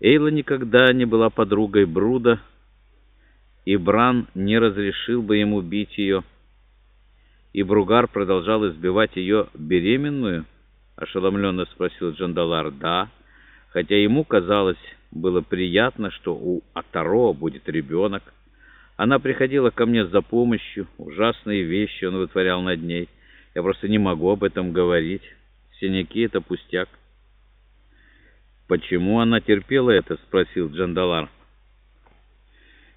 Эйла никогда не была подругой Бруда, и Бран не разрешил бы ему бить ее. И Бругар продолжал избивать ее беременную? Ошеломленно спросил Джандалар. Да, хотя ему казалось, было приятно, что у Атаро будет ребенок. Она приходила ко мне за помощью, ужасные вещи он вытворял над ней. Я просто не могу об этом говорить. Синяки — это пустяк. «Почему она терпела это?» — спросил Джандалар.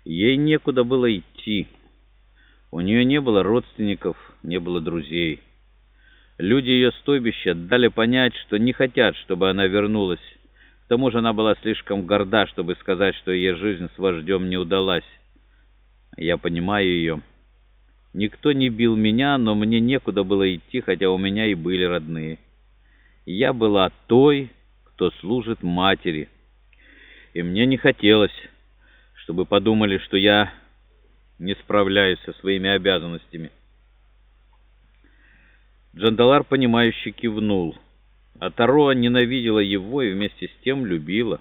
«Ей некуда было идти. У нее не было родственников, не было друзей. Люди ее стойбища дали понять, что не хотят, чтобы она вернулась. К тому же она была слишком горда, чтобы сказать, что ее жизнь с вождем не удалась. Я понимаю ее. Никто не бил меня, но мне некуда было идти, хотя у меня и были родные. Я была той кто служит матери. И мне не хотелось, чтобы подумали, что я не справляюсь со своими обязанностями. Джандалар, понимающе кивнул. А Таро ненавидела его и вместе с тем любила.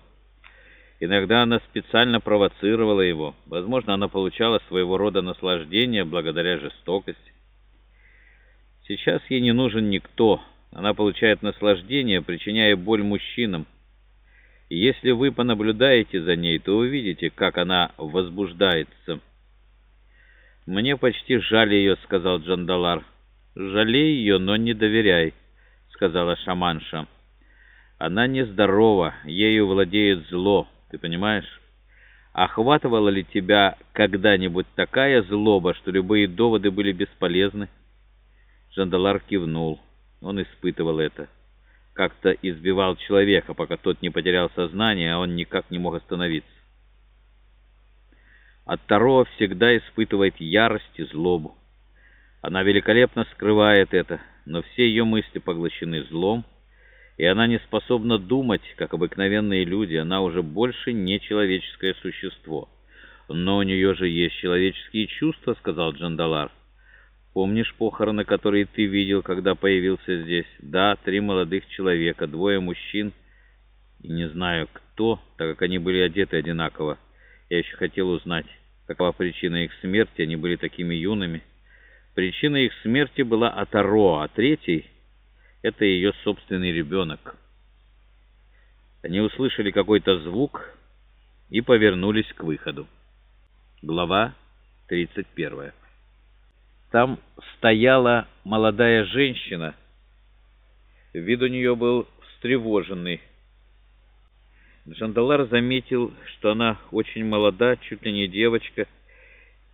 Иногда она специально провоцировала его. Возможно, она получала своего рода наслаждение благодаря жестокости. Сейчас ей не нужен никто, она получает наслаждение, причиняя боль мужчинам. И если вы понаблюдаете за ней, то увидите, как она возбуждается. «Мне почти жаль ее», — сказал Джандалар. «Жалей ее, но не доверяй», — сказала шаманша. «Она нездорова, ею владеет зло, ты понимаешь? Охватывала ли тебя когда-нибудь такая злоба, что любые доводы были бесполезны?» Джандалар кивнул. Он испытывал это. Как-то избивал человека, пока тот не потерял сознание, а он никак не мог остановиться. От Таро всегда испытывает ярость и злобу. Она великолепно скрывает это, но все ее мысли поглощены злом, и она не способна думать, как обыкновенные люди. Она уже больше не человеческое существо. «Но у нее же есть человеческие чувства», — сказал Джандалар. Помнишь похороны, которые ты видел, когда появился здесь? Да, три молодых человека, двое мужчин, и не знаю кто, так как они были одеты одинаково. Я еще хотел узнать, какова причина их смерти, они были такими юными. Причина их смерти была Атаро, а третий — это ее собственный ребенок. Они услышали какой-то звук и повернулись к выходу. Глава 31 там стояла молодая женщина. Вид у нее был встревоженный. Джандалар заметил, что она очень молода, чуть ли не девочка.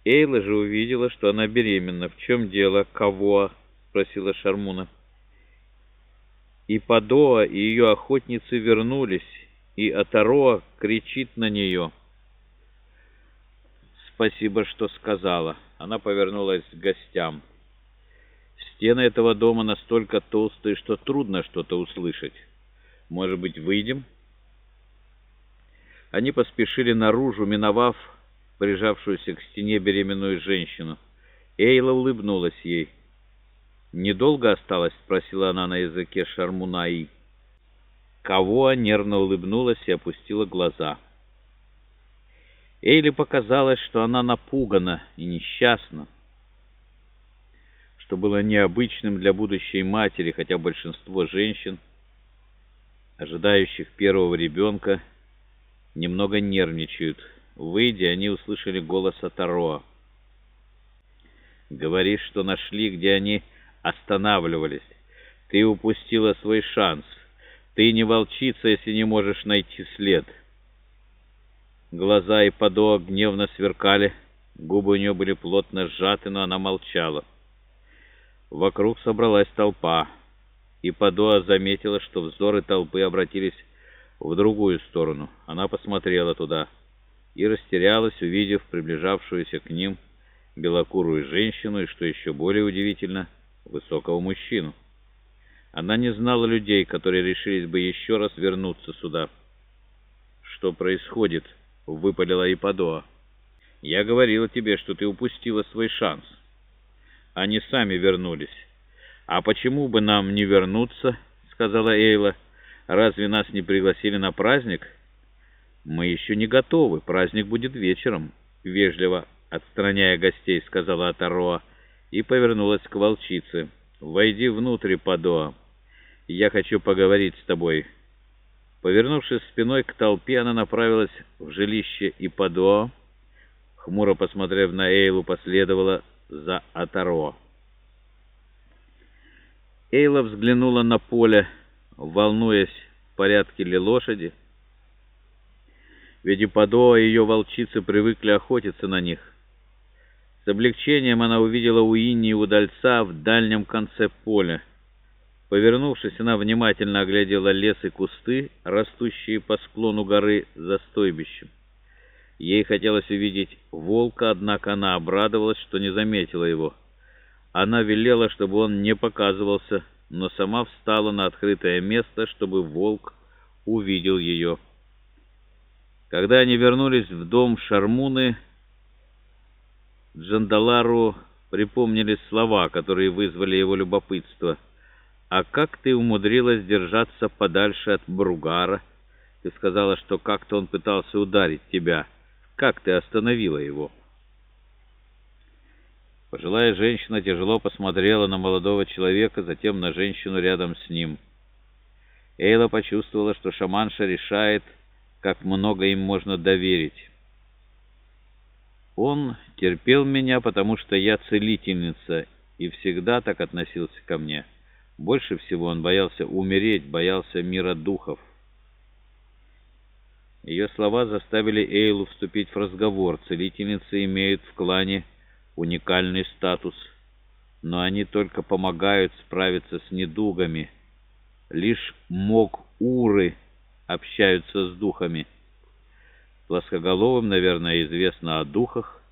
Эйла же увидела, что она беременна. «В чем дело? Кого?» — спросила Шармуна. И Падоа, и ее охотницы вернулись, и Атароа кричит на нее. «Спасибо, что сказала». Она повернулась к гостям. Стены этого дома настолько толстые, что трудно что-то услышать. Может быть, выйдем? Они поспешили наружу, миновав прижавшуюся к стене беременную женщину. Эйла улыбнулась ей. «Недолго осталось?» — спросила она на языке шармунаи. Кого нервно улыбнулась и опустила глаза. Эйли показалось, что она напугана и несчастна, что было необычным для будущей матери, хотя большинство женщин, ожидающих первого ребенка, немного нервничают. Выйдя, они услышали голос Атароа. «Говоришь, что нашли, где они останавливались. Ты упустила свой шанс. Ты не волчица, если не можешь найти след». Глаза и подо гневно сверкали, губы у нее были плотно сжаты, но она молчала. Вокруг собралась толпа, и Падоа заметила, что взоры толпы обратились в другую сторону. Она посмотрела туда и растерялась, увидев приближавшуюся к ним белокурую женщину и, что еще более удивительно, высокого мужчину. Она не знала людей, которые решились бы еще раз вернуться сюда. «Что происходит?» — выпалила Ипадоа. «Я говорила тебе, что ты упустила свой шанс. Они сами вернулись. А почему бы нам не вернуться?» — сказала Эйла. «Разве нас не пригласили на праздник?» «Мы еще не готовы, праздник будет вечером», — вежливо отстраняя гостей, сказала Атароа и повернулась к волчице. «Войди внутрь, Падоа. Я хочу поговорить с тобой». Повернувшись спиной к толпе, она направилась в жилище Ипадоа. Хмуро посмотрев на Эйлу, последовала за Атаро. Эйла взглянула на поле, волнуясь, в порядке ли лошади. Ведь Ипадоа и ее волчицы привыкли охотиться на них. С облегчением она увидела Уинни и удальца в дальнем конце поля. Повернувшись, она внимательно оглядела лес и кусты, растущие по склону горы за стойбищем. Ей хотелось увидеть волка, однако она обрадовалась, что не заметила его. Она велела, чтобы он не показывался, но сама встала на открытое место, чтобы волк увидел ее. Когда они вернулись в дом Шармуны, Джандалару припомнили слова, которые вызвали его любопытство. «А как ты умудрилась держаться подальше от Бругара? Ты сказала, что как-то он пытался ударить тебя». Как ты остановила его?» Пожилая женщина тяжело посмотрела на молодого человека, затем на женщину рядом с ним. Эйла почувствовала, что шаманша решает, как много им можно доверить. «Он терпел меня, потому что я целительница, и всегда так относился ко мне. Больше всего он боялся умереть, боялся мира духов». Ее слова заставили Эйлу вступить в разговор. Целительницы имеют в клане уникальный статус, но они только помогают справиться с недугами. Лишь мог-уры общаются с духами. Плоскоголовым, наверное, известно о духах,